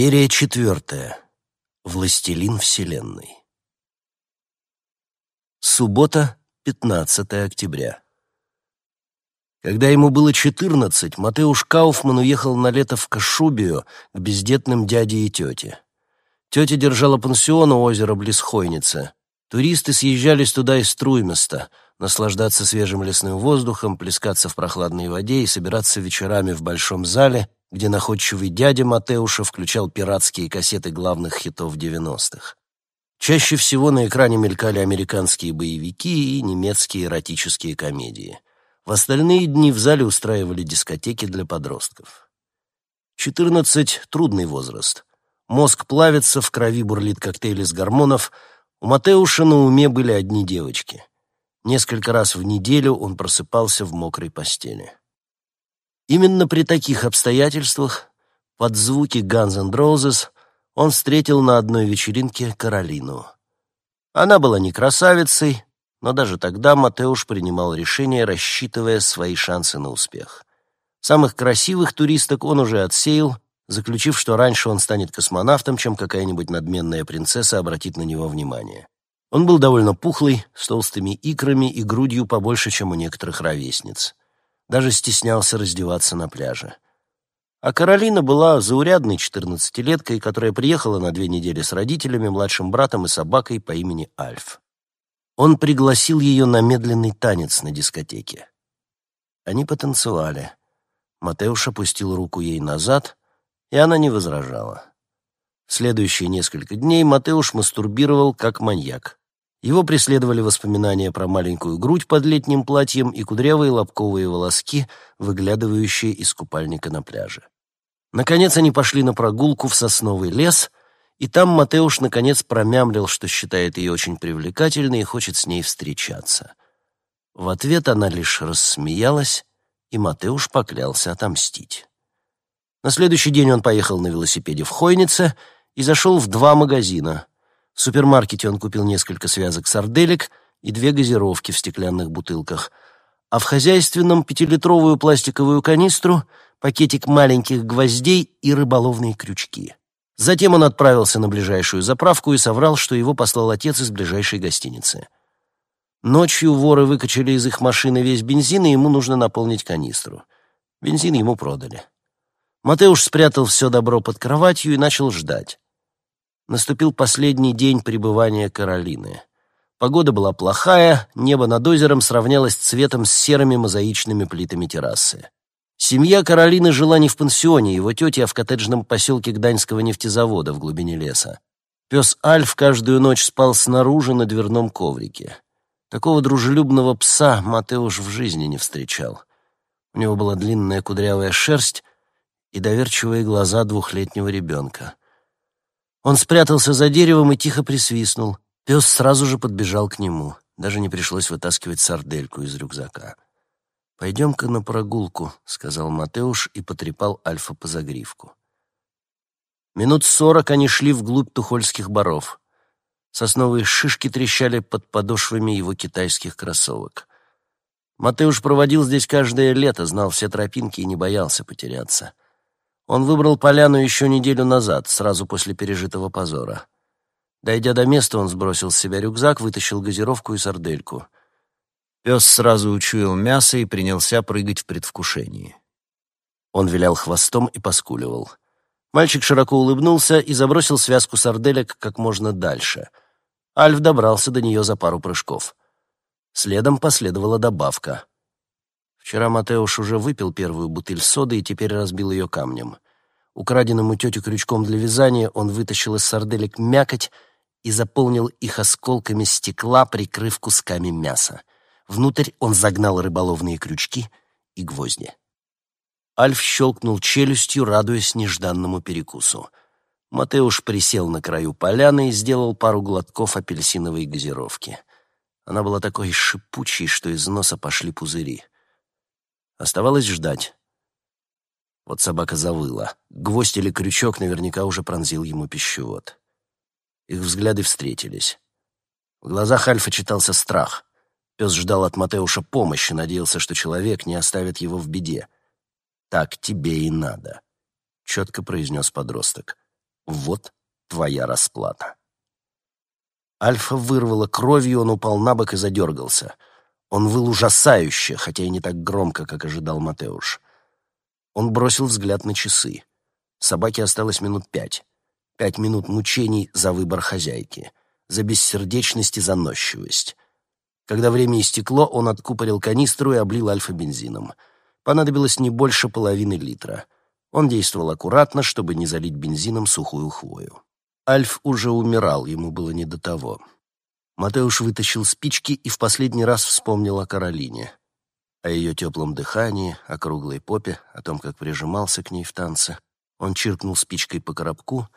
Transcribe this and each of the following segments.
Серия четвертая. Властелин Вселенной. Суббота, 15 октября. Когда ему было 14, Матеуш Кауфман уехал на лето в Кашубию к бездетным дяде и тете. Тетя держала пансион у озера близ Хойницы. Туристы съезжались туда из Струйместа, наслаждаться свежим лесным воздухом, плескаться в прохладной воде и собираться вечерами в большом зале — где находчивый дядя Матеуша включал пиратские кассеты главных хитов 90-х. Чаще всего на экране мелькали американские боевики и немецкие эротические комедии. В остальные дни в зале устраивали дискотеки для подростков. 14 — трудный возраст. Мозг плавится, в крови бурлит коктейль из гормонов. У Матеуша на уме были одни девочки. Несколько раз в неделю он просыпался в мокрой постели. Именно при таких обстоятельствах, под звуки Guns N' Roses, он встретил на одной вечеринке Каролину. Она была не красавицей, но даже тогда Матеуш принимал решение, рассчитывая свои шансы на успех. Самых красивых туристок он уже отсеял, заключив, что раньше он станет космонавтом, чем какая-нибудь надменная принцесса обратит на него внимание. Он был довольно пухлый, с толстыми икрами и грудью побольше, чем у некоторых ровесниц даже стеснялся раздеваться на пляже. А Каролина была заурядной четырнадцатилеткой, которая приехала на две недели с родителями, младшим братом и собакой по имени Альф. Он пригласил ее на медленный танец на дискотеке. Они потанцевали. Матеуш опустил руку ей назад, и она не возражала. В следующие несколько дней Матеуш мастурбировал как маньяк. Его преследовали воспоминания про маленькую грудь под летним платьем и кудрявые лобковые волоски, выглядывающие из купальника на пляже. Наконец они пошли на прогулку в сосновый лес, и там Матеуш наконец промямлил, что считает ее очень привлекательной и хочет с ней встречаться. В ответ она лишь рассмеялась, и Матеуш поклялся отомстить. На следующий день он поехал на велосипеде в Хойнице и зашел в два магазина — в супермаркете он купил несколько связок сарделек и две газировки в стеклянных бутылках, а в хозяйственном пятилитровую пластиковую канистру, пакетик маленьких гвоздей и рыболовные крючки. Затем он отправился на ближайшую заправку и соврал, что его послал отец из ближайшей гостиницы. Ночью воры выкачали из их машины весь бензин, и ему нужно наполнить канистру. Бензин ему продали. Матеуш спрятал все добро под кроватью и начал ждать. Наступил последний день пребывания Каролины. Погода была плохая, небо над озером сравнялось цветом с серыми мозаичными плитами террасы. Семья Каролины жила не в пансионе его тети, а в коттеджном поселке Гданьского нефтезавода в глубине леса. Пес Альф каждую ночь спал снаружи на дверном коврике. Такого дружелюбного пса Матеуш в жизни не встречал. У него была длинная кудрявая шерсть и доверчивые глаза двухлетнего ребенка. Он спрятался за деревом и тихо присвистнул. Пес сразу же подбежал к нему. Даже не пришлось вытаскивать сардельку из рюкзака. «Пойдем-ка на прогулку», — сказал Матеуш и потрепал Альфа по загривку. Минут сорок они шли вглубь тухольских боров. Сосновые шишки трещали под подошвами его китайских кроссовок. Матеуш проводил здесь каждое лето, знал все тропинки и не боялся потеряться. Он выбрал поляну еще неделю назад, сразу после пережитого позора. Дойдя до места, он сбросил с себя рюкзак, вытащил газировку и сардельку. Пес сразу учуял мясо и принялся прыгать в предвкушении. Он вилял хвостом и поскуливал. Мальчик широко улыбнулся и забросил связку сарделек как можно дальше. Альф добрался до нее за пару прыжков. Следом последовала добавка. Вчера Матеуш уже выпил первую бутыль соды и теперь разбил ее камнем. Украденным у тети крючком для вязания он вытащил из сарделек мякоть и заполнил их осколками стекла, прикрыв кусками мяса. Внутрь он загнал рыболовные крючки и гвозди. Альф щелкнул челюстью, радуясь нежданному перекусу. Матеуш присел на краю поляны и сделал пару глотков апельсиновой газировки. Она была такой шипучей, что из носа пошли пузыри. Оставалось ждать. Вот собака завыла. Гвоздь или крючок наверняка уже пронзил ему пищевод. Их взгляды встретились. В глазах Альфа читался страх. Пес ждал от Матеуша помощи, надеялся, что человек не оставит его в беде. «Так тебе и надо», — четко произнес подросток. Вот твоя расплата. Альфа вырвало кровью, он упал на бок и задергался. Он выл ужасающе, хотя и не так громко, как ожидал Матеуш. Он бросил взгляд на часы. Собаке осталось минут пять. Пять минут мучений за выбор хозяйки, за бессердечность и заносчивость. Когда время истекло, он откупорил канистру и облил альфа бензином. Понадобилось не больше половины литра. Он действовал аккуратно, чтобы не залить бензином сухую хвою. Альф уже умирал, ему было не до того. Матеуш вытащил спички и в последний раз вспомнил о Каролине. О ее теплом дыхании, о круглой попе, о том, как прижимался к ней в танце. Он чиркнул спичкой по коробку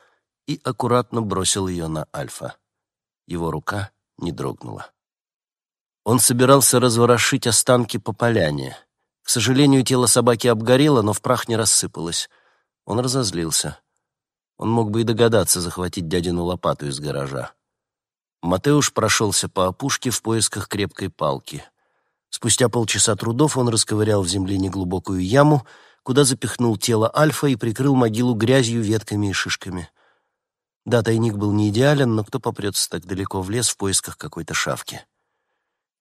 и аккуратно бросил ее на Альфа. Его рука не дрогнула. Он собирался разворошить останки по поляне. К сожалению, тело собаки обгорело, но в прах не рассыпалось. Он разозлился. Он мог бы и догадаться захватить дядину лопату из гаража. Матеуш прошелся по опушке в поисках крепкой палки. Спустя полчаса трудов он расковырял в земле неглубокую яму, куда запихнул тело Альфа и прикрыл могилу грязью, ветками и шишками. Да, тайник был не идеален, но кто попрется так далеко в лес в поисках какой-то шавки?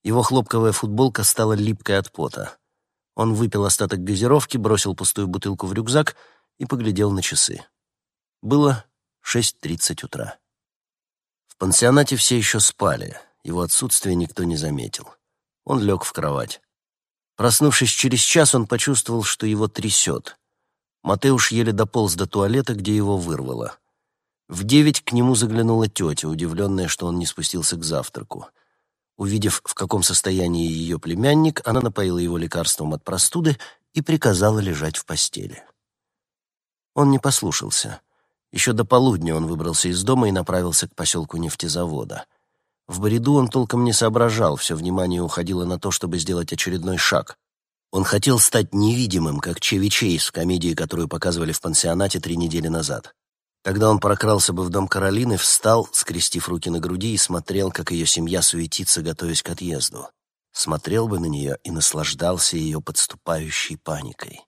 Его хлопковая футболка стала липкой от пота. Он выпил остаток газировки, бросил пустую бутылку в рюкзак и поглядел на часы. Было 6.30 утра. Пансионате все еще спали, его отсутствие никто не заметил. Он лег в кровать. Проснувшись через час, он почувствовал, что его трясет. Матеуш еле дополз до туалета, где его вырвало. В девять к нему заглянула тетя, удивленная, что он не спустился к завтраку. Увидев, в каком состоянии ее племянник, она напоила его лекарством от простуды и приказала лежать в постели. Он не послушался. Еще до полудня он выбрался из дома и направился к поселку нефтезавода. В бреду он толком не соображал, все внимание уходило на то, чтобы сделать очередной шаг. Он хотел стать невидимым, как Чеви Чейз в комедии, которую показывали в пансионате три недели назад. Тогда он прокрался бы в дом Каролины, встал, скрестив руки на груди, и смотрел, как ее семья суетится, готовясь к отъезду. Смотрел бы на нее и наслаждался ее подступающей паникой.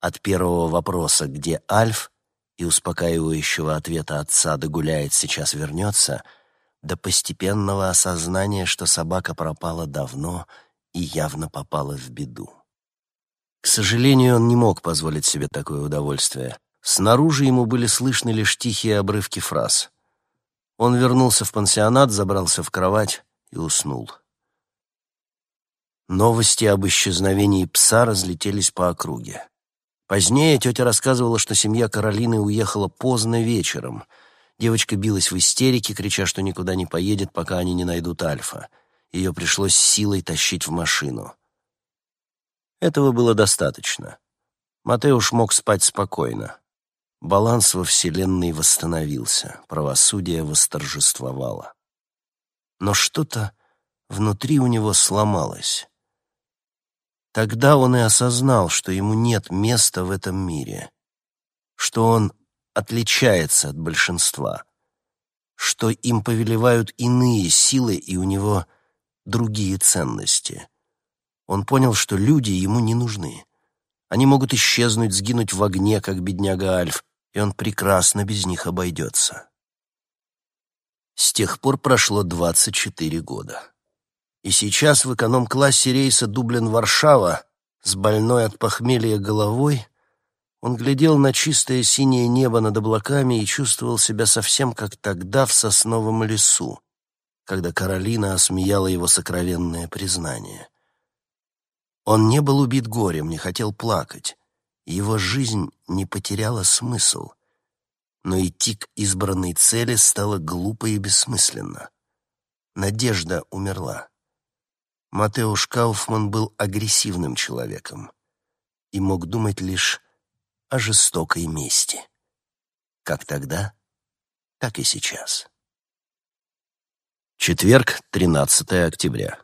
От первого вопроса «Где Альф?» И успокаивающего ответа отца «Догуляет, сейчас вернется» до постепенного осознания, что собака пропала давно и явно попала в беду. К сожалению, он не мог позволить себе такое удовольствие. Снаружи ему были слышны лишь тихие обрывки фраз. Он вернулся в пансионат, забрался в кровать и уснул. Новости об исчезновении пса разлетелись по округе. Позднее тетя рассказывала, что семья Каролины уехала поздно вечером. Девочка билась в истерике, крича, что никуда не поедет, пока они не найдут Альфа. Ее пришлось силой тащить в машину. Этого было достаточно. Матеуш мог спать спокойно. Баланс во Вселенной восстановился, правосудие восторжествовало. Но что-то внутри у него сломалось. Тогда он и осознал, что ему нет места в этом мире, что он отличается от большинства, что им повелевают иные силы и у него другие ценности. Он понял, что люди ему не нужны. Они могут исчезнуть, сгинуть в огне, как бедняга Альф, и он прекрасно без них обойдется. С тех пор прошло 24 года. И сейчас в эконом-классе рейса Дублин-Варшава с больной от похмелья головой он глядел на чистое синее небо над облаками и чувствовал себя совсем как тогда в сосновом лесу, когда Каролина осмеяла его сокровенное признание. Он не был убит горем, не хотел плакать, его жизнь не потеряла смысл, но идти к избранной цели стало глупо и бессмысленно. Надежда умерла. Матеуш Кауфман был агрессивным человеком и мог думать лишь о жестокой мести. Как тогда, так и сейчас. Четверг, 13 октября.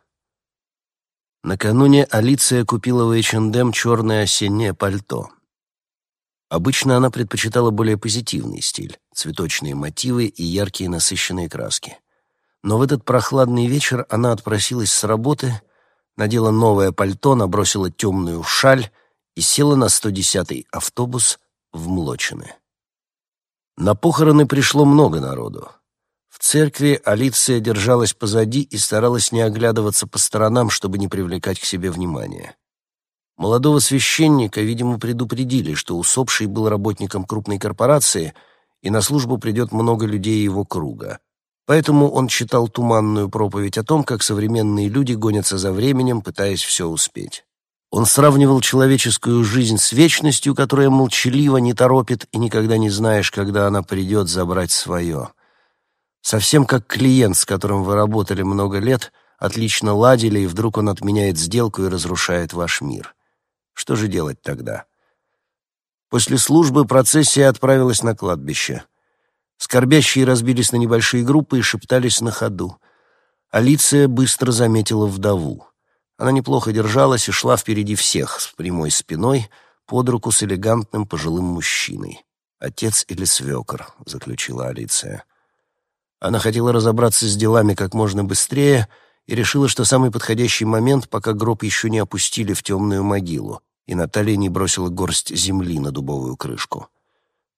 Накануне Алиция купила в H&M черное осеннее пальто. Обычно она предпочитала более позитивный стиль, цветочные мотивы и яркие насыщенные краски. Но в этот прохладный вечер она отпросилась с работы, надела новое пальто, набросила темную шаль и села на 110-й автобус в Млочины. На похороны пришло много народу. В церкви Алиция держалась позади и старалась не оглядываться по сторонам, чтобы не привлекать к себе внимания. Молодого священника, видимо, предупредили, что усопший был работником крупной корпорации, и на службу придет много людей его круга. Поэтому он читал туманную проповедь о том, как современные люди гонятся за временем, пытаясь все успеть. Он сравнивал человеческую жизнь с вечностью, которая молчаливо не торопит, и никогда не знаешь, когда она придет забрать свое. Совсем как клиент, с которым вы работали много лет, отлично ладили, и вдруг он отменяет сделку и разрушает ваш мир. Что же делать тогда? После службы процессия отправилась на кладбище. Скорбящие разбились на небольшие группы и шептались на ходу. Алиция быстро заметила вдову. Она неплохо держалась и шла впереди всех, с прямой спиной, под руку с элегантным пожилым мужчиной. «Отец или свекор», — заключила Алиция. Она хотела разобраться с делами как можно быстрее и решила, что самый подходящий момент, пока гроб еще не опустили в темную могилу, и Наталья не бросила горсть земли на дубовую крышку.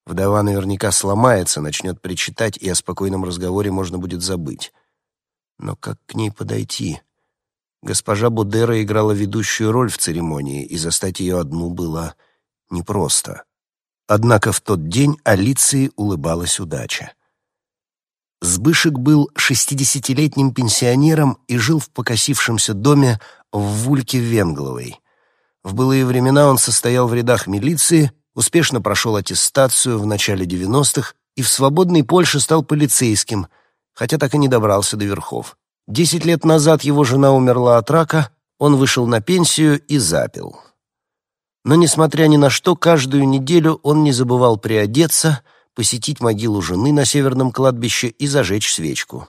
Вдова наверняка сломается, начнет причитать, и о спокойном разговоре можно будет забыть. Но как к ней подойти? Госпожа Будера играла ведущую роль в церемонии, и застать ее одну было непросто. Однако в тот день Алиции улыбалась удача. Сбышек был шестидесятилетним пенсионером и жил в покосившемся доме в Вульке Венгловой. В былые времена он состоял в рядах милиции, успешно прошел аттестацию в начале 90-х и в свободной Польше стал полицейским, хотя так и не добрался до верхов. Десять лет назад его жена умерла от рака, он вышел на пенсию и запил. Но, несмотря ни на что, каждую неделю он не забывал приодеться, посетить могилу жены на северном кладбище и зажечь свечку.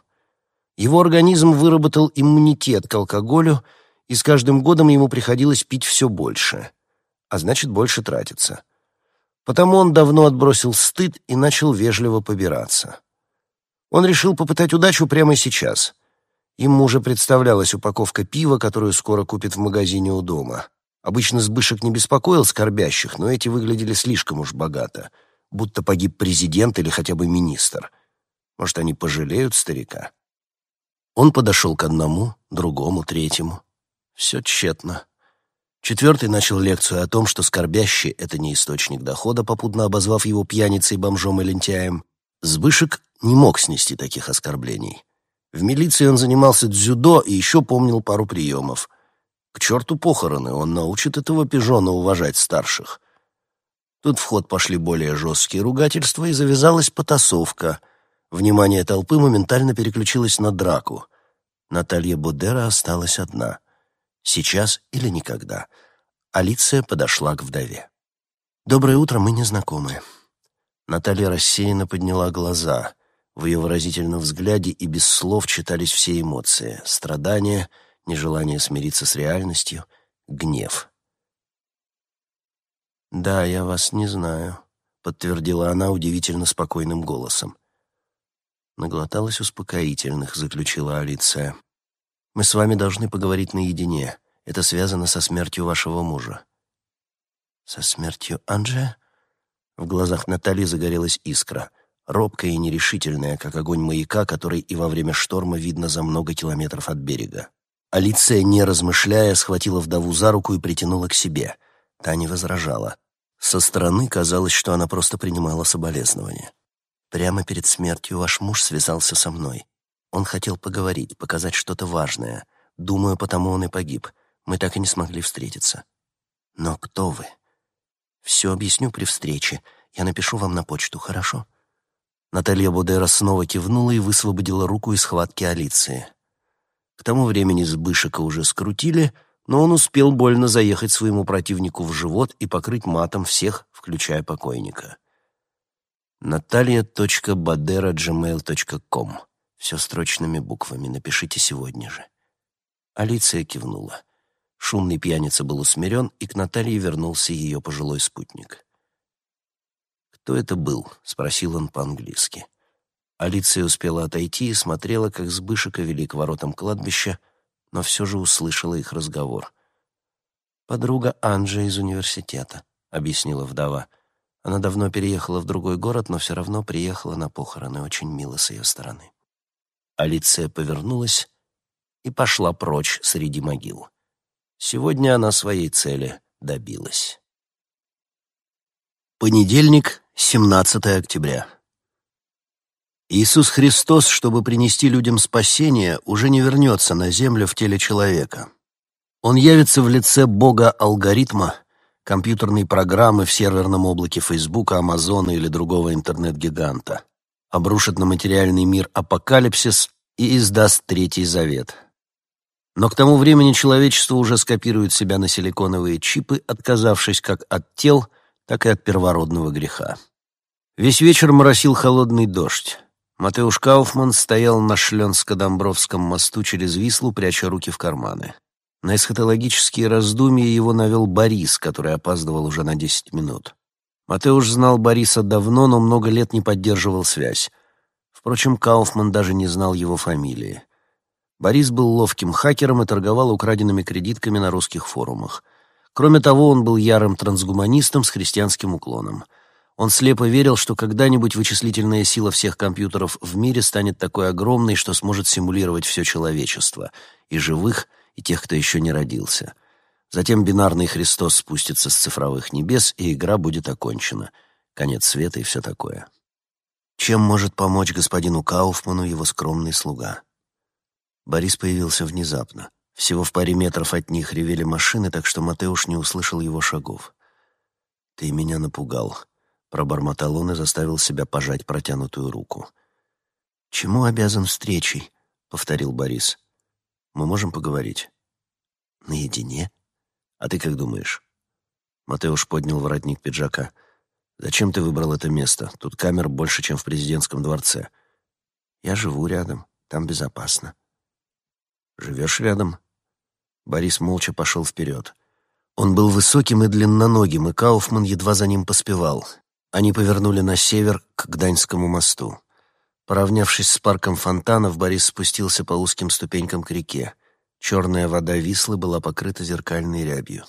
Его организм выработал иммунитет к алкоголю, и с каждым годом ему приходилось пить все больше, а значит, больше тратиться. Потому он давно отбросил стыд и начал вежливо побираться. Он решил попытать удачу прямо сейчас — Ему уже представлялась упаковка пива, которую скоро купит в магазине у дома. Обычно Сбышек не беспокоил скорбящих, но эти выглядели слишком уж богато, будто погиб президент или хотя бы министр. Может, они пожалеют старика? Он подошел к одному, другому, третьему. Все тщетно. Четвертый начал лекцию о том, что скорбящий — это не источник дохода, попутно обозвав его пьяницей, бомжом и лентяем. Сбышек не мог снести таких оскорблений. В милиции он занимался дзюдо и еще помнил пару приемов. К черту похороны, он научит этого пижона уважать старших. Тут в ход пошли более жесткие ругательства, и завязалась потасовка. Внимание толпы моментально переключилось на драку. Наталья Будера осталась одна. Сейчас или никогда. Алиция подошла к вдове. «Доброе утро, мы не знакомы». Наталья рассеянно подняла глаза. В ее выразительном взгляде и без слов читались все эмоции — страдания, нежелание смириться с реальностью, гнев. «Да, я вас не знаю», — подтвердила она удивительно спокойным голосом. Наглоталась успокоительных, заключила Алиция. «Мы с вами должны поговорить наедине. Это связано со смертью вашего мужа». «Со смертью Анджея?» В глазах Натальи загорелась искра — робкая и нерешительная, как огонь маяка, который и во время шторма видно за много километров от берега. Алиция, не размышляя, схватила вдову за руку и притянула к себе. Та не возражала. Со стороны казалось, что она просто принимала соболезнования. Прямо перед смертью ваш муж связался со мной. Он хотел поговорить, показать что-то важное. Думаю, потому он и погиб. Мы так и не смогли встретиться. Но кто вы? Все объясню при встрече. Я напишу вам на почту, хорошо? Наталья Будера снова кивнула и высвободила руку из схватки Алиции. К тому времени Сбышика уже скрутили, но он успел больно заехать своему противнику в живот и покрыть матом всех, включая покойника. Наталья.бадера.gmail.com Все строчными буквами. Напишите сегодня же. Алиция кивнула. Шумный пьяница был усмирен, и к Наталье вернулся ее пожилой спутник. «Кто это был?» — спросил он по-английски. Алиция успела отойти и смотрела, как Сбышика вели к воротам кладбища, но все же услышала их разговор. «Подруга Анджи из университета», — объяснила вдова. Она давно переехала в другой город, но все равно приехала на похороны. Очень мило с ее стороны. Алиция повернулась и пошла прочь среди могил. Сегодня она своей цели добилась. Понедельник, 17 октября. Иисус Христос, чтобы принести людям спасение, уже не вернется на землю в теле человека. Он явится в лице Бога-алгоритма, компьютерной программы в серверном облаке Фейсбука, Амазона или другого интернет-гиганта, обрушит на материальный мир апокалипсис и издаст Третий Завет. Но к тому времени человечество уже скопирует себя на силиконовые чипы, отказавшись как от тел, так и от первородного греха. Весь вечер моросил холодный дождь. Матеуш Кауфман стоял на Шленско-Домбровском мосту через Вислу, пряча руки в карманы. На эсхатологические раздумья его навел Борис, который опаздывал уже на десять минут. Матеуш знал Бориса давно, но много лет не поддерживал связь. Впрочем, Кауфман даже не знал его фамилии. Борис был ловким хакером и торговал украденными кредитками на русских форумах. Кроме того, он был ярым трансгуманистом с христианским уклоном. Он слепо верил, что когда-нибудь вычислительная сила всех компьютеров в мире станет такой огромной, что сможет симулировать все человечество, и живых, и тех, кто еще не родился. Затем бинарный Христос спустится с цифровых небес, и игра будет окончена. Конец света и все такое. Чем может помочь господину Кауфману его скромный слуга? Борис появился внезапно. Всего в паре метров от них ревели машины, так что Матеуш не услышал его шагов. «Ты меня напугал», — пробормотал он и заставил себя пожать протянутую руку. «Чему обязан встречей?» — повторил Борис. Мы можем поговорить?» «Наедине? А ты как думаешь?» Матеуш поднял воротник пиджака. «Зачем ты выбрал это место? Тут камер больше, чем в президентском дворце». «Я живу рядом. Там безопасно». «Живешь рядом?» Борис молча пошел вперед. Он был высоким и длинноногим, и Кауфман едва за ним поспевал. Они повернули на север, к Гданьскому мосту. Поравнявшись с парком фонтанов, Борис спустился по узким ступенькам к реке. Черная вода Вислы была покрыта зеркальной рябью.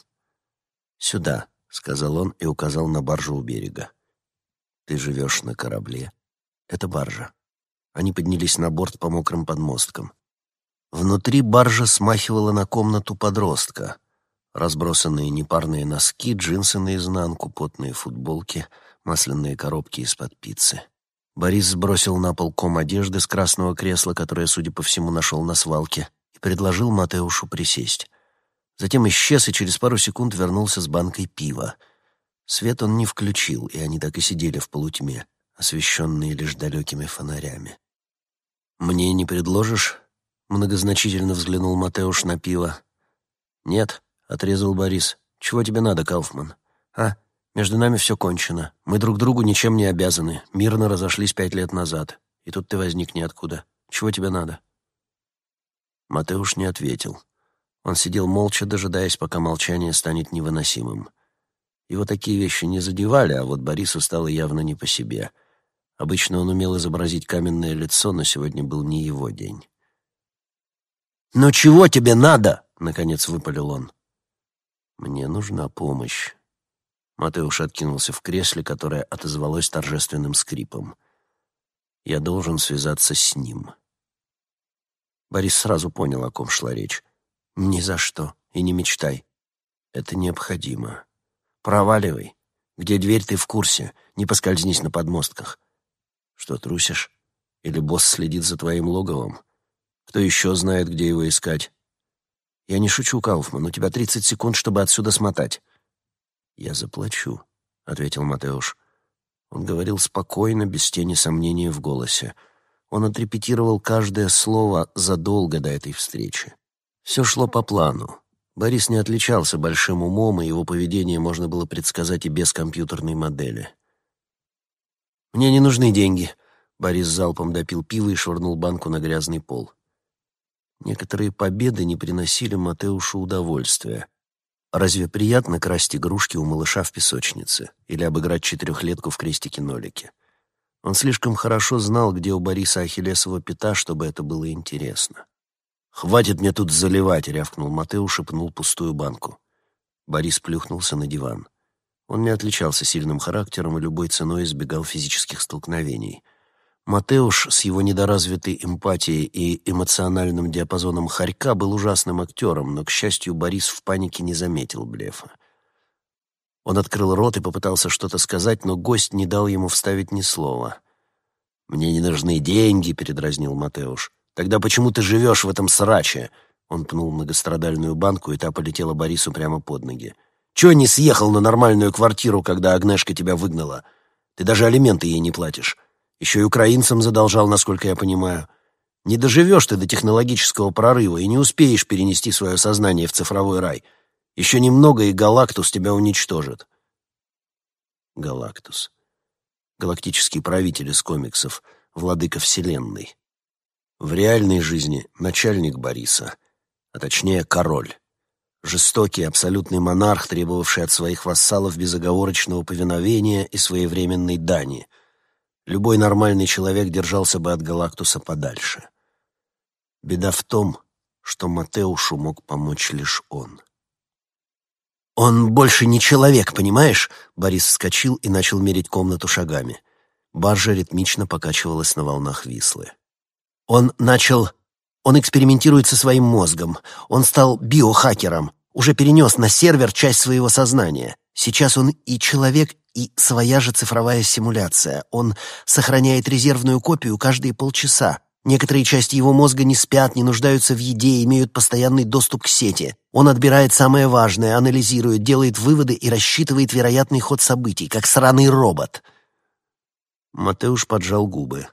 «Сюда», — сказал он и указал на баржу у берега. «Ты живешь на корабле. Это баржа». Они поднялись на борт по мокрым подмосткам. Внутри баржа смахивала на комнату подростка. Разбросанные непарные носки, джинсы наизнанку, потные футболки, масляные коробки из-под пиццы. Борис сбросил на пол ком одежды с красного кресла, которое, судя по всему, нашел на свалке, предложил Матеушу присесть. Затем исчез и через пару секунд вернулся с банкой пива. Свет он не включил, и они так и сидели в полутьме, освещенные лишь далекими фонарями. «Мне не предложишь?» — многозначительно взглянул Матеуш на пиво. «Нет», — отрезал Борис. «Чего тебе надо, Кауфман? А?» Между нами все кончено. Мы друг другу ничем не обязаны. Мирно разошлись пять лет назад. И тут ты возник ниоткуда. Чего тебе надо?» Матеуш не ответил. Он сидел молча, дожидаясь, пока молчание станет невыносимым. Его такие вещи не задевали, а вот Борису стало явно не по себе. Обычно он умел изобразить каменное лицо, но сегодня был не его день. «Но чего тебе надо?» — наконец выпалил он. «Мне нужна помощь», Матеуш откинулся в кресле, которое отозвалось торжественным скрипом. «Я должен связаться с ним». Борис сразу понял, о ком шла речь. «Ни за что. И не мечтай. Это необходимо. Проваливай. Где дверь, ты в курсе. Не поскользнись на подмостках. Что, трусишь? Или босс следит за твоим логовом? Кто еще знает, где его искать? Я не шучу, Кауфман. У тебя тридцать секунд, чтобы отсюда смотать. «Я заплачу», — ответил Матеуш. Он говорил спокойно, без тени сомнения в голосе. Он отрепетировал каждое слово задолго до этой встречи. Все шло по плану. Борис не отличался большим умом, и его поведение можно было предсказать и без компьютерной модели. «Мне не нужны деньги», — Борис залпом допил пиво и швырнул банку на грязный пол. Некоторые победы не приносили Матеушу удовольствия. Разве приятно красть игрушки у малыша в песочнице или обыграть четырехлетку в крестике-нолике? Он слишком хорошо знал, где у Бориса Ахиллесова пята, чтобы это было интересно. «Хватит мне тут заливать!» — рявкнул Матеуш и пнул пустую банку. Борис плюхнулся на диван. Он не отличался сильным характером и любой ценой избегал физических столкновений. Матеуш с его недоразвитой эмпатией и эмоциональным диапазоном хорька был ужасным актером, но, к счастью, Борис в панике не заметил блефа. Он открыл рот и попытался что-то сказать, но гость не дал ему вставить ни слова. «Мне не нужны деньги», — передразнил Матеуш. «Тогда почему ты живешь в этом сраче?» Он пнул многострадальную банку, и та полетела Борису прямо под ноги. «Чего не съехал на нормальную квартиру, когда Агнешка тебя выгнала? Ты даже алименты ей не платишь. Еще и украинцам задолжал, насколько я понимаю. Не доживешь ты до технологического прорыва и не успеешь перенести свое сознание в цифровой рай. Еще немного, и Галактус тебя уничтожит. Галактус. Галактический правитель из комиксов, владыка Вселенной. В реальной жизни начальник Бориса, а точнее король. Жестокий, абсолютный монарх, требовавший от своих вассалов безоговорочного повиновения и своевременной дани — Любой нормальный человек держался бы от Галактуса подальше. Беда в том, что Матеушу мог помочь лишь он. «Он больше не человек, понимаешь?» Борис вскочил и начал мерить комнату шагами. Баржа ритмично покачивалась на волнах Вислы. «Он начал... Он экспериментирует со своим мозгом. Он стал биохакером. Уже перенес на сервер часть своего сознания. Сейчас он и человек, и своя же цифровая симуляция. Он сохраняет резервную копию каждые полчаса. Некоторые части его мозга не спят, не нуждаются в еде, имеют постоянный доступ к сети. Он отбирает самое важное, анализирует, делает выводы и рассчитывает вероятный ход событий, как сраный робот. Матеуш поджал губы.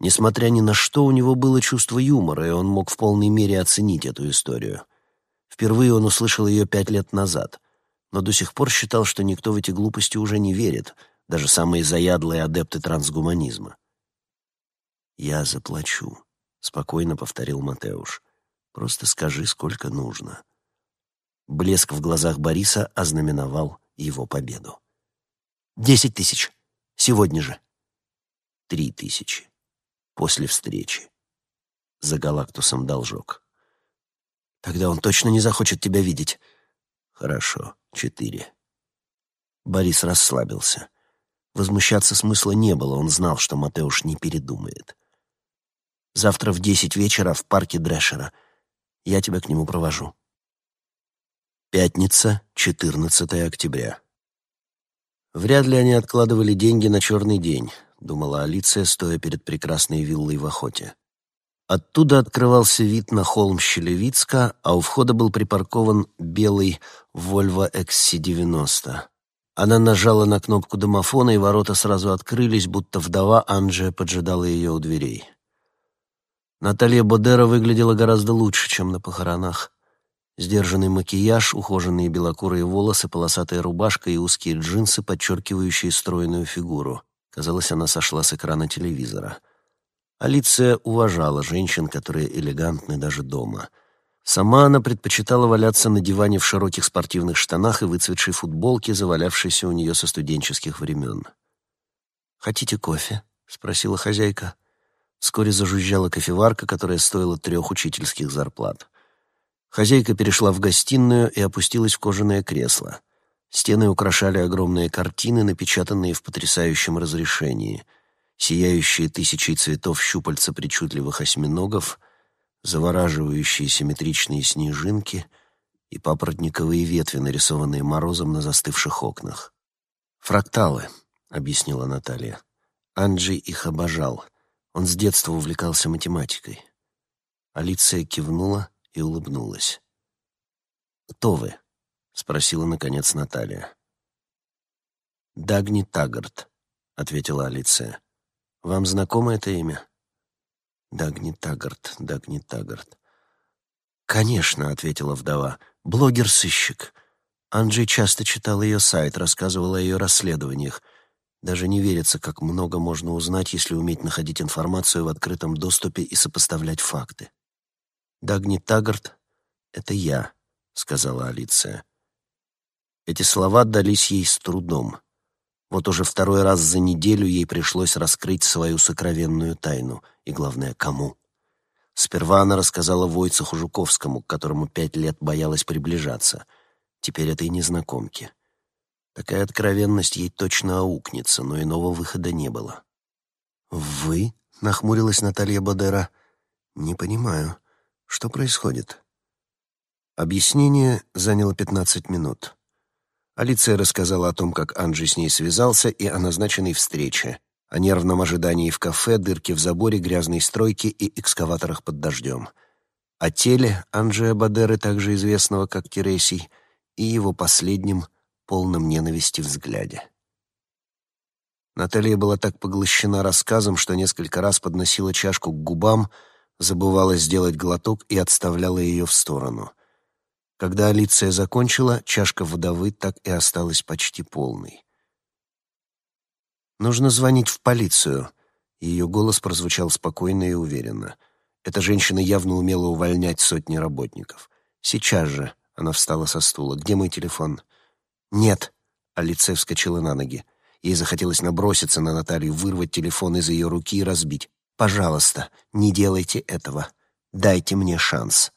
Несмотря ни на что, у него было чувство юмора, и он мог в полной мере оценить эту историю. Впервые он услышал ее пять лет назад — но до сих пор считал, что никто в эти глупости уже не верит, даже самые заядлые адепты трансгуманизма. «Я заплачу», — спокойно повторил Матеуш. «Просто скажи, сколько нужно». Блеск в глазах Бориса ознаменовал его победу. «Десять тысяч. Сегодня же». «Три тысячи. После встречи. За Галактусом должок». «Тогда он точно не захочет тебя видеть». «Хорошо четыре. Борис расслабился. Возмущаться смысла не было, он знал, что Матеуш не передумает. «Завтра в десять вечера в парке Дрэшера. Я тебя к нему провожу». Пятница, 14 октября. Вряд ли они откладывали деньги на черный день, думала Алиция, стоя перед прекрасной виллой в охоте. Оттуда открывался вид на холм Щелевицка, а у входа был припаркован белый Volvo XC90. Она нажала на кнопку домофона, и ворота сразу открылись, будто вдова Анджия поджидала ее у дверей. Наталья Бодера выглядела гораздо лучше, чем на похоронах. Сдержанный макияж, ухоженные белокурые волосы, полосатая рубашка и узкие джинсы, подчеркивающие стройную фигуру. Казалось, она сошла с экрана телевизора. Алиция уважала женщин, которые элегантны даже дома. Сама она предпочитала валяться на диване в широких спортивных штанах и выцветшей футболке, завалявшейся у нее со студенческих времен. «Хотите кофе?» — спросила хозяйка. Вскоре зажужжала кофеварка, которая стоила трех учительских зарплат. Хозяйка перешла в гостиную и опустилась в кожаное кресло. Стены украшали огромные картины, напечатанные в потрясающем разрешении — сияющие тысячей цветов щупальца причудливых осьминогов, завораживающие симметричные снежинки и папоротниковые ветви, нарисованные морозом на застывших окнах. «Фракталы», — объяснила Наталья. Анджи их обожал. Он с детства увлекался математикой. Алиция кивнула и улыбнулась. «Кто вы?» — спросила, наконец, Наталья. «Дагни Таггарт», — ответила Алиция. Вам знакомо это имя? Дагни Таггарт, Дагни Таггарт. «Конечно», — ответила вдова, — «блогер-сыщик». Анджей часто читал ее сайт, рассказывал о ее расследованиях. Даже не верится, как много можно узнать, если уметь находить информацию в открытом доступе и сопоставлять факты. «Дагни Таггарт — это я», — сказала Алиция. Эти слова дались ей с трудом. Вот уже второй раз за неделю ей пришлось раскрыть свою сокровенную тайну. И главное, кому? Сперва она рассказала Войцеху Жуковскому, к которому пять лет боялась приближаться. Теперь этой незнакомке. Такая откровенность ей точно аукнется, но иного выхода не было. «Вы?» — нахмурилась Наталья Бадера. «Не понимаю. Что происходит?» Объяснение заняло пятнадцать минут. Алиция рассказала о том, как Анджи с ней связался и о назначенной встрече, о нервном ожидании в кафе, дырке в заборе, грязной стройке и экскаваторах под дождем, о теле Анджия Бадеры, также известного как Тересий, и его последнем, полном ненависти взгляде. Наталья была так поглощена рассказом, что несколько раз подносила чашку к губам, забывала сделать глоток и отставляла ее в сторону. Когда Алиция закончила, чашка водовы так и осталась почти полной. «Нужно звонить в полицию». Ее голос прозвучал спокойно и уверенно. Эта женщина явно умела увольнять сотни работников. «Сейчас же», — она встала со стула, — «где мой телефон?» «Нет», — Алиция вскочила на ноги. Ей захотелось наброситься на Наталью, вырвать телефон из ее руки и разбить. «Пожалуйста, не делайте этого. Дайте мне шанс».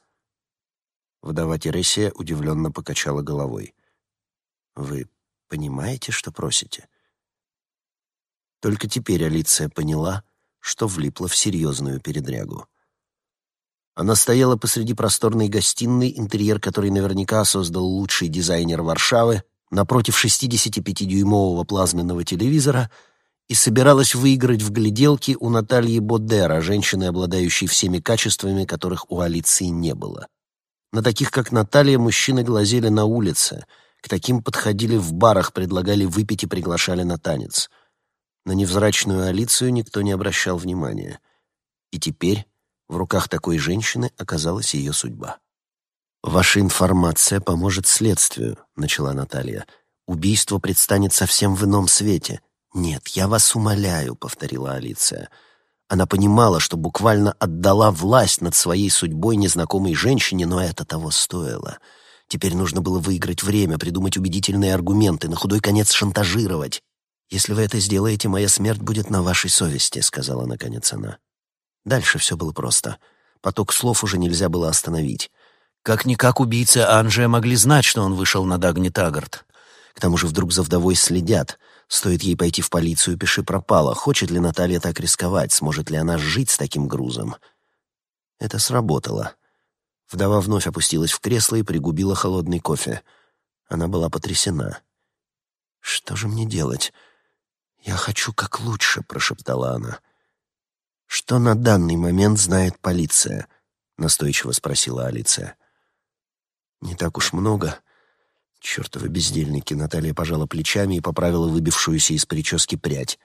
Вдова Тересия удивленно покачала головой. «Вы понимаете, что просите?» Только теперь Алиция поняла, что влипла в серьезную передрягу. Она стояла посреди просторной гостиной, интерьер которой наверняка создал лучший дизайнер Варшавы, напротив 65-дюймового плазменного телевизора и собиралась выиграть в гляделки у Натальи Бодера, женщины, обладающей всеми качествами, которых у Алиции не было. На таких, как Наталья, мужчины глазели на улице, к таким подходили в барах, предлагали выпить и приглашали на танец — на невзрачную Алицию никто не обращал внимания. И теперь в руках такой женщины оказалась ее судьба. «Ваша информация поможет следствию», — начала Наталья. «Убийство предстанет совсем в ином свете». «Нет, я вас умоляю», — повторила Алиция. Она понимала, что буквально отдала власть над своей судьбой незнакомой женщине, но это того стоило. Теперь нужно было выиграть время, придумать убедительные аргументы, на худой конец шантажировать. «Если вы это сделаете, моя смерть будет на вашей совести», — сказала наконец она. Дальше все было просто. Поток слов уже нельзя было остановить. Как-никак убийцы Анжия могли знать, что он вышел на Дагни Тагард. К тому же вдруг за вдовой следят. Стоит ей пойти в полицию, пиши пропало. Хочет ли Наталья так рисковать? Сможет ли она жить с таким грузом? Это сработало. Вдова вновь опустилась в кресло и пригубила холодный кофе. Она была потрясена. «Что же мне делать?» «Я хочу как лучше», — прошептала она. «Что на данный момент знает полиция?» — настойчиво спросила Алиция. «Не так уж много». Чёртовы бездельники. Наталья пожала плечами и поправила выбившуюся из прически прядь.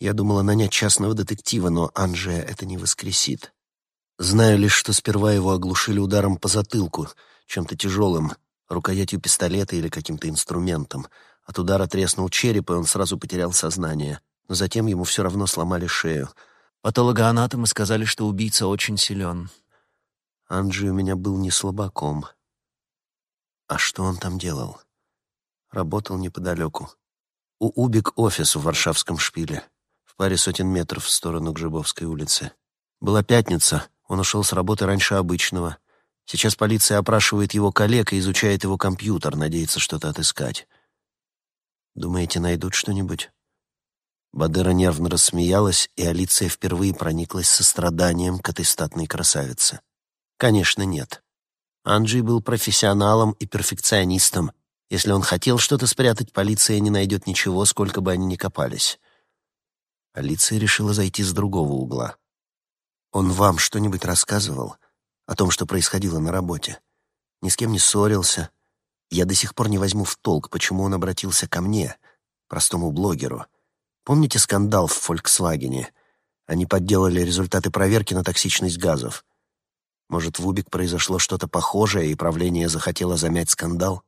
Я думала нанять частного детектива, но Анжея это не воскресит. Знаю лишь, что сперва его оглушили ударом по затылку, чем-то тяжелым, рукоятью пистолета или каким-то инструментом. От удара треснул череп, и он сразу потерял сознание. Но затем ему все равно сломали шею. Патологоанатомы сказали, что убийца очень силен. Анджи у меня был не слабаком. А что он там делал? Работал неподалеку. У Убик офис в Варшавском шпиле, в паре сотен метров в сторону Гжибовской улицы. Была пятница, он ушел с работы раньше обычного. Сейчас полиция опрашивает его коллег и изучает его компьютер, надеется что-то отыскать. Думаете, найдут что-нибудь?» Бадыра нервно рассмеялась, и Алиция впервые прониклась состраданием к этой статной красавице. «Конечно, нет. Анджи был профессионалом и перфекционистом. Если он хотел что-то спрятать, полиция не найдет ничего, сколько бы они ни копались». Алиция решила зайти с другого угла. «Он вам что-нибудь рассказывал о том, что происходило на работе? Ни с кем не ссорился, я до сих пор не возьму в толк, почему он обратился ко мне, простому блогеру. Помните скандал в «Фольксвагене»? Они подделали результаты проверки на токсичность газов. Может, в Убик произошло что-то похожее, и правление захотело замять скандал?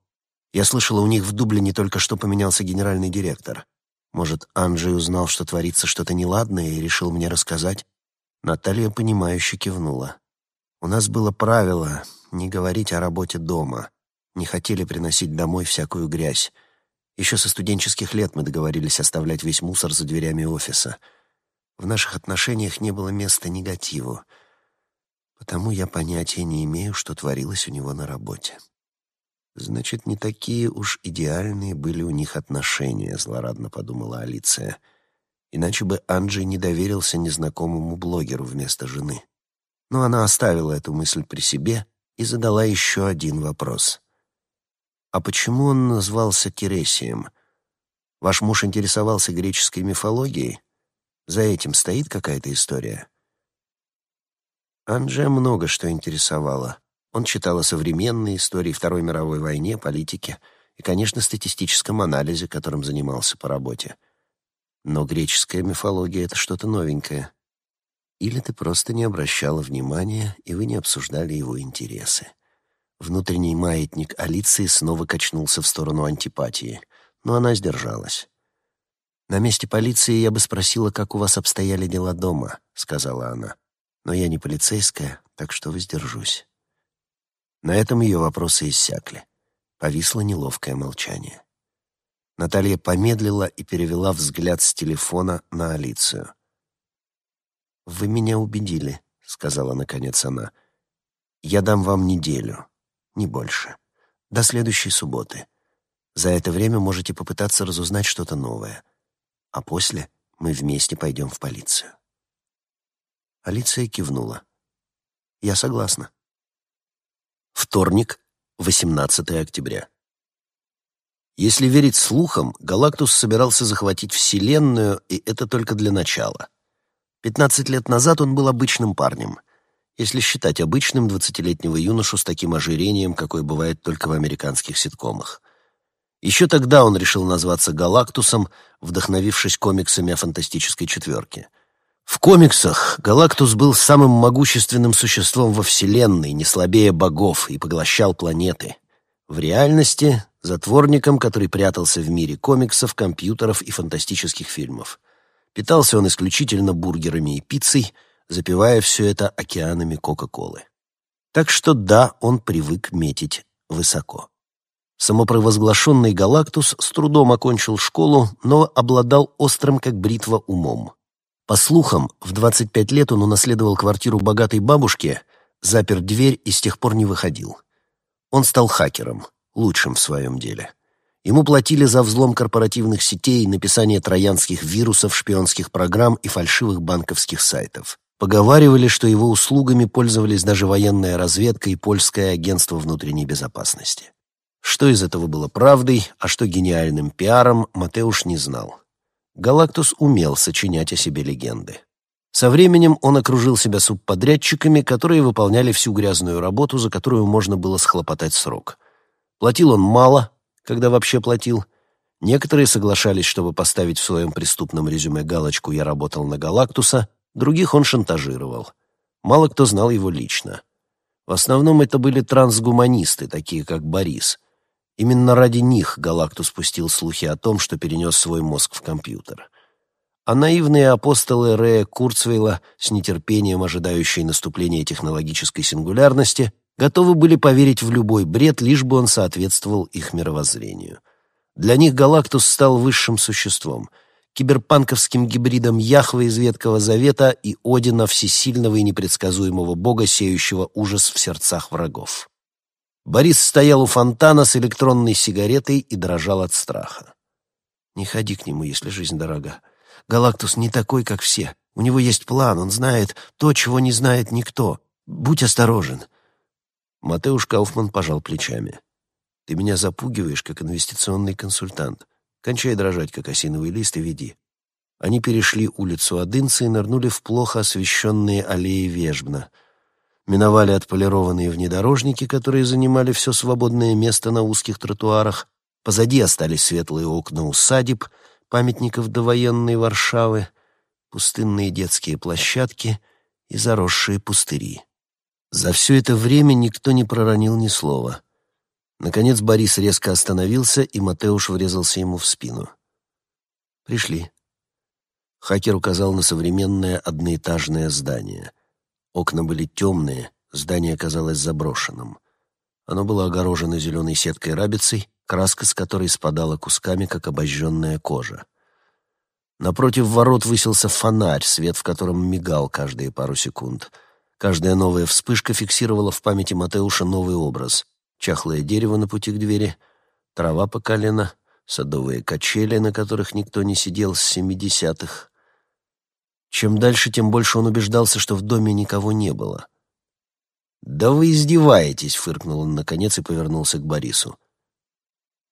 Я слышала, у них в Дублине только что поменялся генеральный директор. Может, Анджей узнал, что творится что-то неладное, и решил мне рассказать? Наталья, понимающе кивнула. У нас было правило не говорить о работе дома не хотели приносить домой всякую грязь. Еще со студенческих лет мы договорились оставлять весь мусор за дверями офиса. В наших отношениях не было места негативу, потому я понятия не имею, что творилось у него на работе. Значит, не такие уж идеальные были у них отношения, злорадно подумала Алиция. Иначе бы Анджей не доверился незнакомому блогеру вместо жены. Но она оставила эту мысль при себе и задала еще один вопрос. «А почему он назвался Тересием? Ваш муж интересовался греческой мифологией? За этим стоит какая-то история?» Анже много что интересовало. Он читал о современной истории Второй мировой войне, политике и, конечно, статистическом анализе, которым занимался по работе. Но греческая мифология — это что-то новенькое. Или ты просто не обращала внимания, и вы не обсуждали его интересы. Внутренний маятник Алиции снова качнулся в сторону антипатии, но она сдержалась. «На месте полиции я бы спросила, как у вас обстояли дела дома», — сказала она. «Но я не полицейская, так что воздержусь». На этом ее вопросы иссякли. Повисло неловкое молчание. Наталья помедлила и перевела взгляд с телефона на Алицию. «Вы меня убедили», — сказала наконец она. «Я дам вам неделю, не больше, до следующей субботы. За это время можете попытаться разузнать что-то новое. А после мы вместе пойдем в полицию». Алиция кивнула. «Я согласна». Вторник, 18 октября. Если верить слухам, Галактус собирался захватить Вселенную, и это только для начала. Пятнадцать лет назад он был обычным парнем, если считать обычным двадцатилетнего юношу с таким ожирением, какое бывает только в американских ситкомах. Еще тогда он решил назваться Галактусом, вдохновившись комиксами о фантастической четверке — в комиксах Галактус был самым могущественным существом во Вселенной, не слабее богов, и поглощал планеты. В реальности — затворником, который прятался в мире комиксов, компьютеров и фантастических фильмов. Питался он исключительно бургерами и пиццей, запивая все это океанами Кока-Колы. Так что да, он привык метить высоко. Самопровозглашенный Галактус с трудом окончил школу, но обладал острым, как бритва, умом. По слухам, в 25 лет он унаследовал квартиру богатой бабушки, запер дверь и с тех пор не выходил. Он стал хакером, лучшим в своем деле. Ему платили за взлом корпоративных сетей, написание троянских вирусов, шпионских программ и фальшивых банковских сайтов. Поговаривали, что его услугами пользовались даже военная разведка и польское агентство внутренней безопасности. Что из этого было правдой, а что гениальным пиаром, Матеуш не знал. Галактус умел сочинять о себе легенды. Со временем он окружил себя субподрядчиками, которые выполняли всю грязную работу, за которую можно было схлопотать срок. Платил он мало, когда вообще платил. Некоторые соглашались, чтобы поставить в своем преступном резюме галочку «Я работал на Галактуса», других он шантажировал. Мало кто знал его лично. В основном это были трансгуманисты, такие как Борис — Именно ради них Галактус спустил слухи о том, что перенес свой мозг в компьютер. А наивные апостолы Рея Курцвейла, с нетерпением ожидающие наступления технологической сингулярности, готовы были поверить в любой бред, лишь бы он соответствовал их мировоззрению. Для них Галактус стал высшим существом, киберпанковским гибридом Яхвы из Ветхого Завета и Одина, всесильного и непредсказуемого бога, сеющего ужас в сердцах врагов. Борис стоял у фонтана с электронной сигаретой и дрожал от страха. «Не ходи к нему, если жизнь дорога. Галактус не такой, как все. У него есть план, он знает то, чего не знает никто. Будь осторожен». Матеуш Кауфман пожал плечами. «Ты меня запугиваешь, как инвестиционный консультант. Кончай дрожать, как осиновый лист, и веди». Они перешли улицу Одынца и нырнули в плохо освещенные аллеи Вежбна — миновали отполированные внедорожники, которые занимали все свободное место на узких тротуарах. Позади остались светлые окна усадеб, памятников довоенной Варшавы, пустынные детские площадки и заросшие пустыри. За все это время никто не проронил ни слова. Наконец Борис резко остановился, и Матеуш врезался ему в спину. «Пришли». Хакер указал на современное одноэтажное здание — Окна были темные, здание казалось заброшенным. Оно было огорожено зеленой сеткой рабицей, краска с которой спадала кусками, как обожженная кожа. Напротив ворот высился фонарь, свет в котором мигал каждые пару секунд. Каждая новая вспышка фиксировала в памяти Матеуша новый образ. чахлое дерево на пути к двери, трава по колено, садовые качели, на которых никто не сидел с семидесятых. Чем дальше, тем больше он убеждался, что в доме никого не было. «Да вы издеваетесь!» — фыркнул он наконец и повернулся к Борису.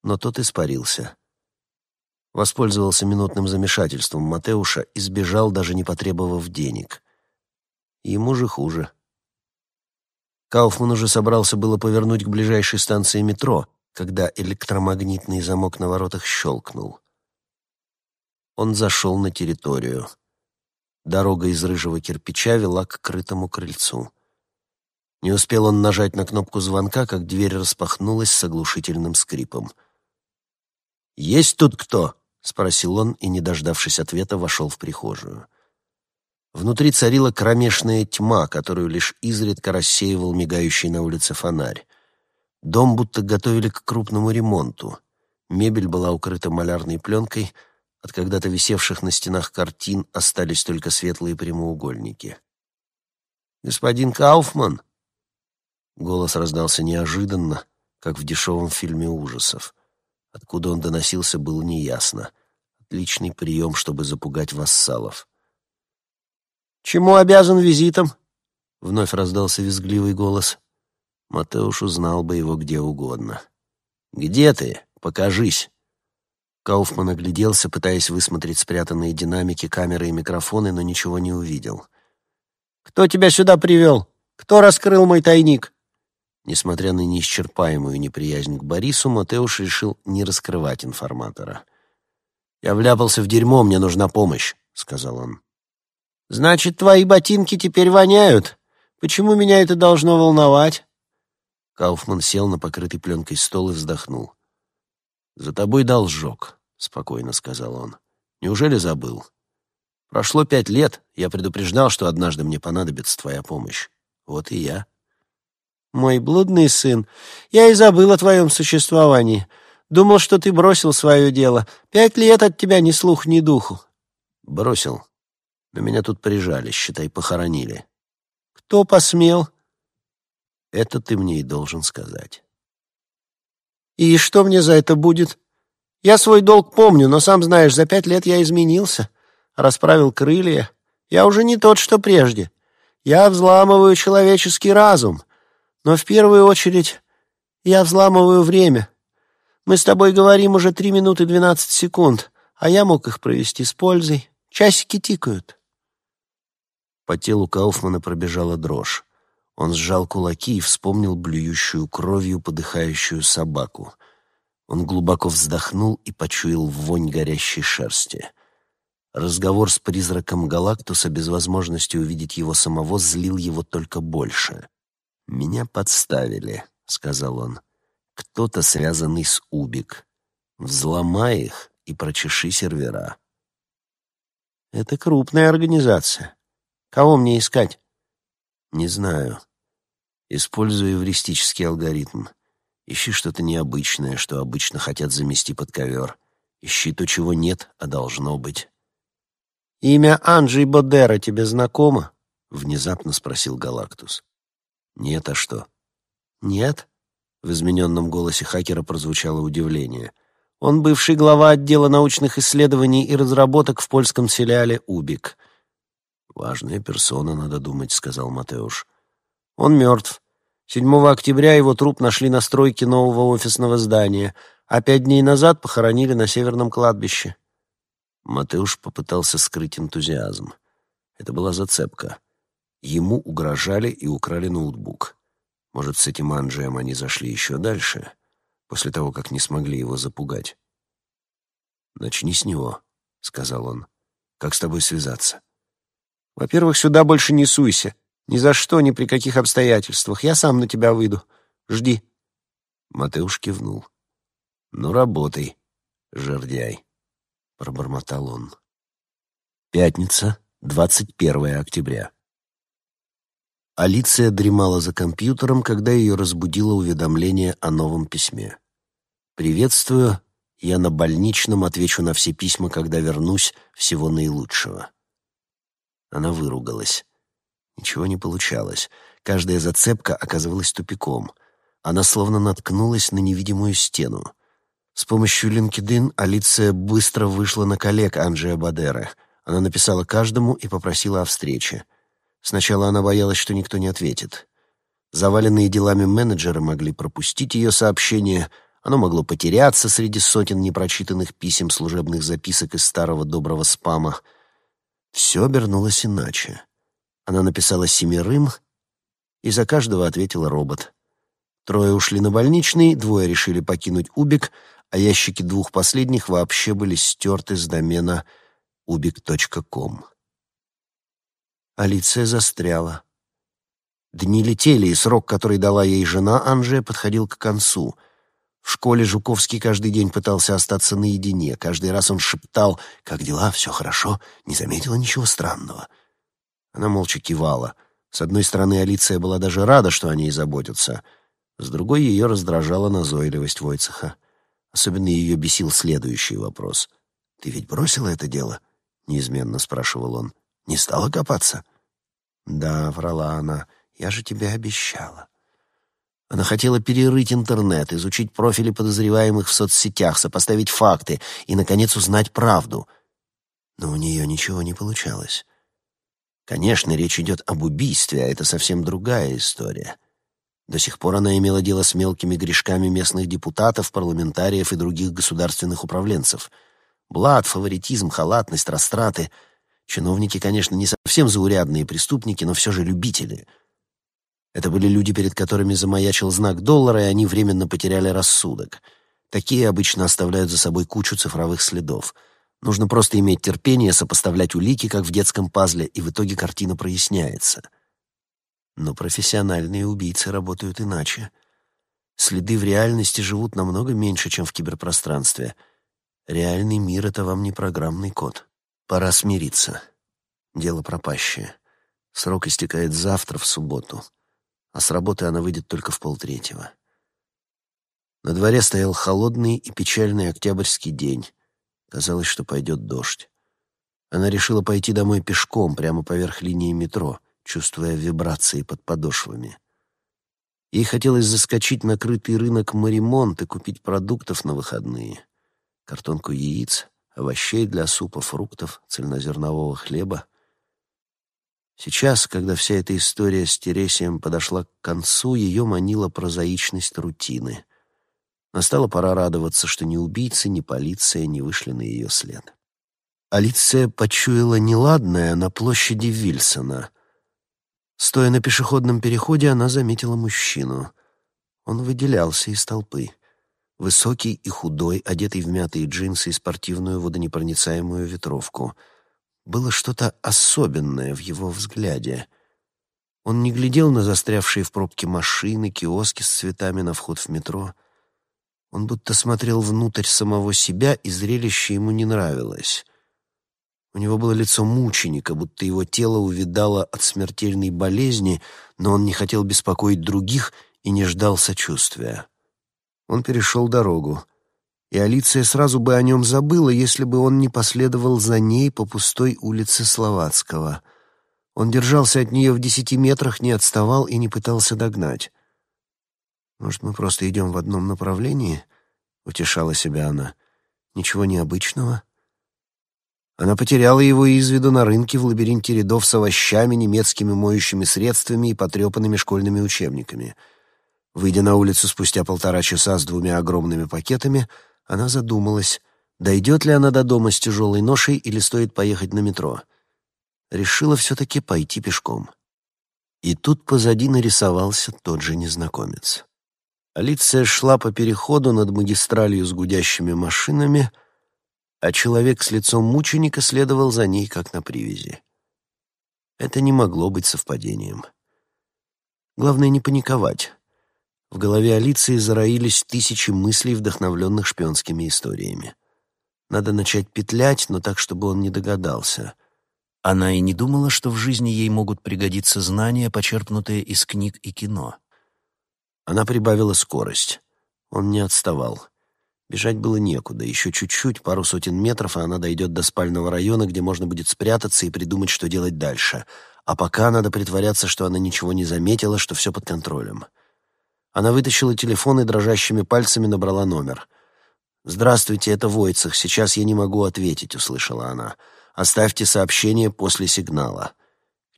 Но тот испарился. Воспользовался минутным замешательством Матеуша и сбежал, даже не потребовав денег. Ему же хуже. Кауфман уже собрался было повернуть к ближайшей станции метро, когда электромагнитный замок на воротах щелкнул. Он зашел на территорию. Дорога из рыжего кирпича вела к крытому крыльцу. Не успел он нажать на кнопку звонка, как дверь распахнулась с оглушительным скрипом. «Есть тут кто?» — спросил он и, не дождавшись ответа, вошел в прихожую. Внутри царила кромешная тьма, которую лишь изредка рассеивал мигающий на улице фонарь. Дом будто готовили к крупному ремонту. Мебель была укрыта малярной пленкой, от когда-то висевших на стенах картин остались только светлые прямоугольники. «Господин Кауфман!» Голос раздался неожиданно, как в дешевом фильме ужасов. Откуда он доносился, было неясно. Отличный прием, чтобы запугать вассалов. «Чему обязан визитом?» — вновь раздался визгливый голос. Матеуш узнал бы его где угодно. «Где ты? Покажись!» Кауфман огляделся, пытаясь высмотреть спрятанные динамики, камеры и микрофоны, но ничего не увидел. «Кто тебя сюда привел? Кто раскрыл мой тайник?» Несмотря на неисчерпаемую неприязнь к Борису, Матеуш решил не раскрывать информатора. «Я вляпался в дерьмо, мне нужна помощь», — сказал он. «Значит, твои ботинки теперь воняют? Почему меня это должно волновать?» Кауфман сел на покрытый пленкой стол и вздохнул. «За тобой должок», — спокойно сказал он. «Неужели забыл? Прошло пять лет, я предупреждал, что однажды мне понадобится твоя помощь. Вот и я». Мой блудный сын, я и забыл о твоем существовании. Думал, что ты бросил свое дело. Пять лет от тебя ни слух, ни духу. Бросил. Но меня тут прижали, считай, похоронили. Кто посмел? Это ты мне и должен сказать. И что мне за это будет? Я свой долг помню, но сам знаешь, за пять лет я изменился. Расправил крылья. Я уже не тот, что прежде. Я взламываю человеческий разум. Но в первую очередь я взламываю время. Мы с тобой говорим уже три минуты двенадцать секунд, а я мог их провести с пользой. Часики тикают. По телу Кауфмана пробежала дрожь. Он сжал кулаки и вспомнил блюющую кровью подыхающую собаку. Он глубоко вздохнул и почуял вонь горящей шерсти. Разговор с призраком Галактуса без возможности увидеть его самого злил его только больше. «Меня подставили», — сказал он. «Кто-то, связанный с Убик. Взломай их и прочеши сервера». «Это крупная организация. Кого мне искать?» «Не знаю. Используй эвристический алгоритм. Ищи что-то необычное, что обычно хотят замести под ковер. Ищи то, чего нет, а должно быть». «Имя Анджей Бодера тебе знакомо?» — внезапно спросил Галактус. «Нет, а что?» «Нет?» — в измененном голосе хакера прозвучало удивление. «Он бывший глава отдела научных исследований и разработок в польском филиале УБИК». «Важная персона, надо думать», — сказал Матеуш. «Он мертв. 7 октября его труп нашли на стройке нового офисного здания, а пять дней назад похоронили на северном кладбище». Матеуш попытался скрыть энтузиазм. Это была зацепка. Ему угрожали и украли ноутбук. Может, с этим Анджием они зашли еще дальше, после того, как не смогли его запугать. «Начни с него», — сказал он. «Как с тобой связаться?» «Во-первых, сюда больше не суйся. Ни за что, ни при каких обстоятельствах. Я сам на тебя выйду. Жди». Матеуш кивнул. «Ну, работай, жердяй», — пробормотал он. Пятница, 21 октября. Алиция дремала за компьютером, когда ее разбудило уведомление о новом письме. «Приветствую. Я на больничном отвечу на все письма, когда вернусь. Всего наилучшего». Она выругалась. Ничего не получалось. Каждая зацепка оказывалась тупиком. Она словно наткнулась на невидимую стену. С помощью LinkedIn Алиция быстро вышла на коллег Анджея Бадера. Она написала каждому и попросила о встрече. Сначала она боялась, что никто не ответит. Заваленные делами менеджеры могли пропустить ее сообщение, оно могло потеряться среди сотен непрочитанных писем, служебных записок из старого доброго спама. Все обернулось иначе. Она написала семерым, и за каждого ответил робот. Трое ушли на больничный, двое решили покинуть Убик, а ящики двух последних вообще были стерты с домена ubik.com. Алиция застряла. Дни летели, и срок, который дала ей жена Анже, подходил к концу. В школе Жуковский каждый день пытался остаться наедине. Каждый раз он шептал «Как дела? Все хорошо? Не заметила ничего странного?» Она молча кивала. С одной стороны, Алиция была даже рада, что о ней заботятся. С другой, ее раздражала назойливость Войцеха. Особенно ее бесил следующий вопрос. «Ты ведь бросила это дело?» — неизменно спрашивал он. «Не стала копаться?» «Да», — врала она, — «я же тебе обещала». Она хотела перерыть интернет, изучить профили подозреваемых в соцсетях, сопоставить факты и, наконец, узнать правду. Но у нее ничего не получалось. Конечно, речь идет об убийстве, а это совсем другая история. До сих пор она имела дело с мелкими грешками местных депутатов, парламентариев и других государственных управленцев. Блат, фаворитизм, халатность, растраты. Чиновники, конечно, не совсем заурядные преступники, но все же любители. Это были люди, перед которыми замаячил знак доллара, и они временно потеряли рассудок. Такие обычно оставляют за собой кучу цифровых следов. Нужно просто иметь терпение, сопоставлять улики, как в детском пазле, и в итоге картина проясняется — но профессиональные убийцы работают иначе. Следы в реальности живут намного меньше, чем в киберпространстве. Реальный мир — это вам не программный код. Пора смириться. Дело пропащее. Срок истекает завтра, в субботу. А с работы она выйдет только в полтретьего. На дворе стоял холодный и печальный октябрьский день. Казалось, что пойдет дождь. Она решила пойти домой пешком, прямо поверх линии метро — чувствуя вибрации под подошвами. Ей хотелось заскочить на крытый рынок Маримонт и купить продуктов на выходные. Картонку яиц, овощей для супа, фруктов, цельнозернового хлеба. Сейчас, когда вся эта история с Тересием подошла к концу, ее манила прозаичность рутины. Настала пора радоваться, что ни убийцы, ни полиция не вышли на ее след. Алиция почуяла неладное на площади Вильсона. Стоя на пешеходном переходе, она заметила мужчину. Он выделялся из толпы. Высокий и худой, одетый в мятые джинсы и спортивную водонепроницаемую ветровку. Было что-то особенное в его взгляде. Он не глядел на застрявшие в пробке машины, киоски с цветами на вход в метро. Он будто смотрел внутрь самого себя, и зрелище ему не нравилось. У него было лицо мученика, будто его тело увидало от смертельной болезни, но он не хотел беспокоить других и не ждал сочувствия. Он перешел дорогу, и Алиция сразу бы о нем забыла, если бы он не последовал за ней по пустой улице Словацкого. Он держался от нее в десяти метрах, не отставал и не пытался догнать. «Может, мы просто идем в одном направлении?» — утешала себя она. «Ничего необычного». Она потеряла его из виду на рынке в лабиринте рядов с овощами, немецкими моющими средствами и потрепанными школьными учебниками. Выйдя на улицу спустя полтора часа с двумя огромными пакетами, она задумалась, дойдет ли она до дома с тяжелой ношей или стоит поехать на метро. Решила все-таки пойти пешком. И тут позади нарисовался тот же незнакомец. Алиция шла по переходу над магистралью с гудящими машинами — а человек с лицом мученика следовал за ней, как на привязи. Это не могло быть совпадением. Главное не паниковать. В голове Алиции зароились тысячи мыслей, вдохновленных шпионскими историями. Надо начать петлять, но так, чтобы он не догадался. Она и не думала, что в жизни ей могут пригодиться знания, почерпнутые из книг и кино. Она прибавила скорость. Он не отставал. Бежать было некуда. Еще чуть-чуть, пару сотен метров, и она дойдет до спального района, где можно будет спрятаться и придумать, что делать дальше. А пока надо притворяться, что она ничего не заметила, что все под контролем. Она вытащила телефон и дрожащими пальцами набрала номер. «Здравствуйте, это Войцех. Сейчас я не могу ответить», — услышала она. «Оставьте сообщение после сигнала».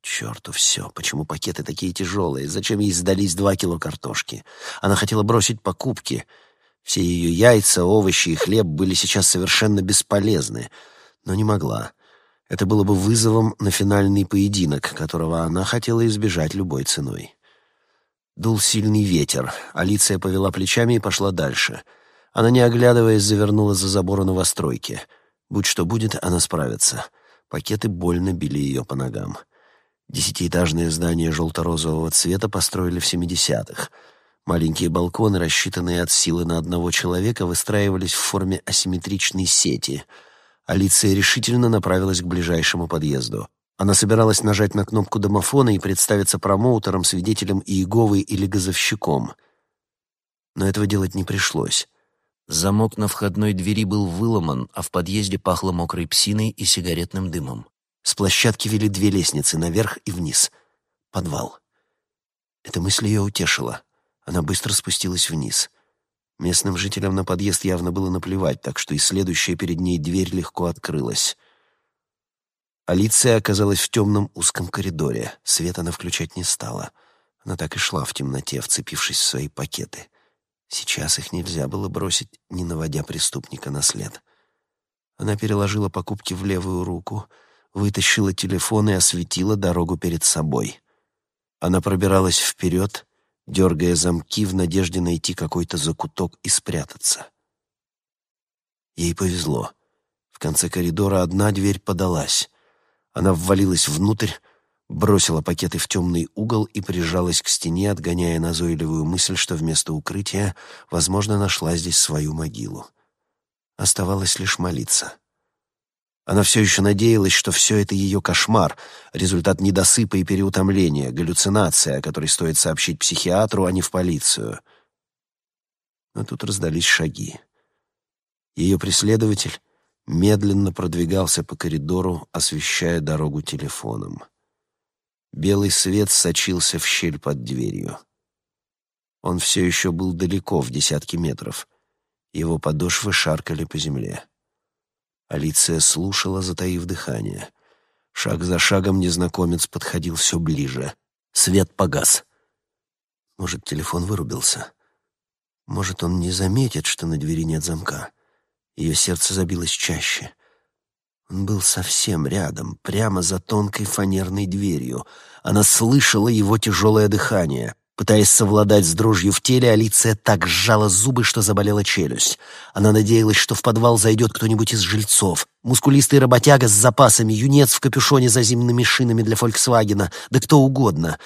К черту все. Почему пакеты такие тяжелые? Зачем ей сдались два кило картошки? Она хотела бросить покупки. Все ее яйца, овощи и хлеб были сейчас совершенно бесполезны, но не могла. Это было бы вызовом на финальный поединок, которого она хотела избежать любой ценой. Дул сильный ветер. Алиция повела плечами и пошла дальше. Она, не оглядываясь, завернула за забор новостройки. Будь что будет, она справится. Пакеты больно били ее по ногам. Десятиэтажное здание желто-розового цвета построили в 70-х. Маленькие балконы, рассчитанные от силы на одного человека, выстраивались в форме асимметричной сети — Алиция решительно направилась к ближайшему подъезду. Она собиралась нажать на кнопку домофона и представиться промоутером, свидетелем Иеговы или газовщиком. Но этого делать не пришлось. Замок на входной двери был выломан, а в подъезде пахло мокрой псиной и сигаретным дымом. С площадки вели две лестницы, наверх и вниз. Подвал. Эта мысль ее утешила. Она быстро спустилась вниз. Местным жителям на подъезд явно было наплевать, так что и следующая перед ней дверь легко открылась. Алиция оказалась в темном узком коридоре. Свет она включать не стала. Она так и шла в темноте, вцепившись в свои пакеты. Сейчас их нельзя было бросить, не наводя преступника на след. Она переложила покупки в левую руку, вытащила телефон и осветила дорогу перед собой. Она пробиралась вперед, дергая замки в надежде найти какой-то закуток и спрятаться. Ей повезло. В конце коридора одна дверь подалась. Она ввалилась внутрь, бросила пакеты в темный угол и прижалась к стене, отгоняя назойливую мысль, что вместо укрытия, возможно, нашла здесь свою могилу. Оставалось лишь молиться. Она все еще надеялась, что все это ее кошмар, результат недосыпа и переутомления, галлюцинация, о которой стоит сообщить психиатру, а не в полицию. Но тут раздались шаги. Ее преследователь медленно продвигался по коридору, освещая дорогу телефоном. Белый свет сочился в щель под дверью. Он все еще был далеко, в десятки метров. Его подошвы шаркали по земле. Алиция слушала, затаив дыхание. Шаг за шагом незнакомец подходил все ближе. Свет погас. Может, телефон вырубился? Может, он не заметит, что на двери нет замка? Ее сердце забилось чаще. Он был совсем рядом, прямо за тонкой фанерной дверью. Она слышала его тяжелое дыхание. Пытаясь совладать с дрожью в теле, Алиция так сжала зубы, что заболела челюсть. Она надеялась, что в подвал зайдет кто-нибудь из жильцов. Мускулистый работяга с запасами, юнец в капюшоне за зимними шинами для «Фольксвагена», да кто угодно.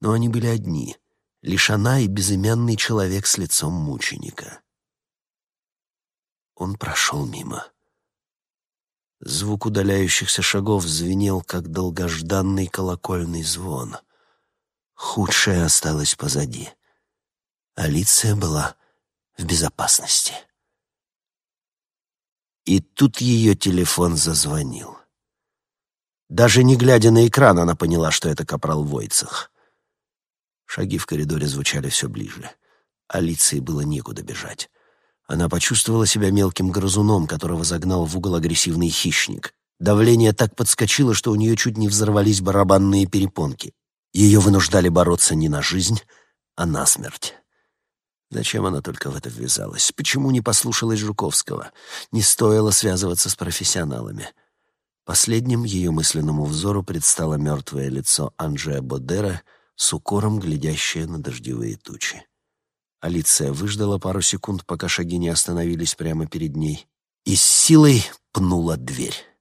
Но они были одни. Лишь она и безымянный человек с лицом мученика. Он прошел мимо. Звук удаляющихся шагов звенел, как долгожданный колокольный звон — Худшее осталось позади. Алиция была в безопасности. И тут ее телефон зазвонил. Даже не глядя на экран, она поняла, что это капрал Войцах. Шаги в коридоре звучали все ближе. Алиции было некуда бежать. Она почувствовала себя мелким грызуном, которого загнал в угол агрессивный хищник. Давление так подскочило, что у нее чуть не взорвались барабанные перепонки. Ее вынуждали бороться не на жизнь, а на смерть. Зачем она только в это ввязалась? Почему не послушалась Жуковского? Не стоило связываться с профессионалами. Последним ее мысленному взору предстало мертвое лицо Анджея Бодера с укором, глядящее на дождевые тучи. Алиция выждала пару секунд, пока шаги не остановились прямо перед ней, и с силой пнула дверь.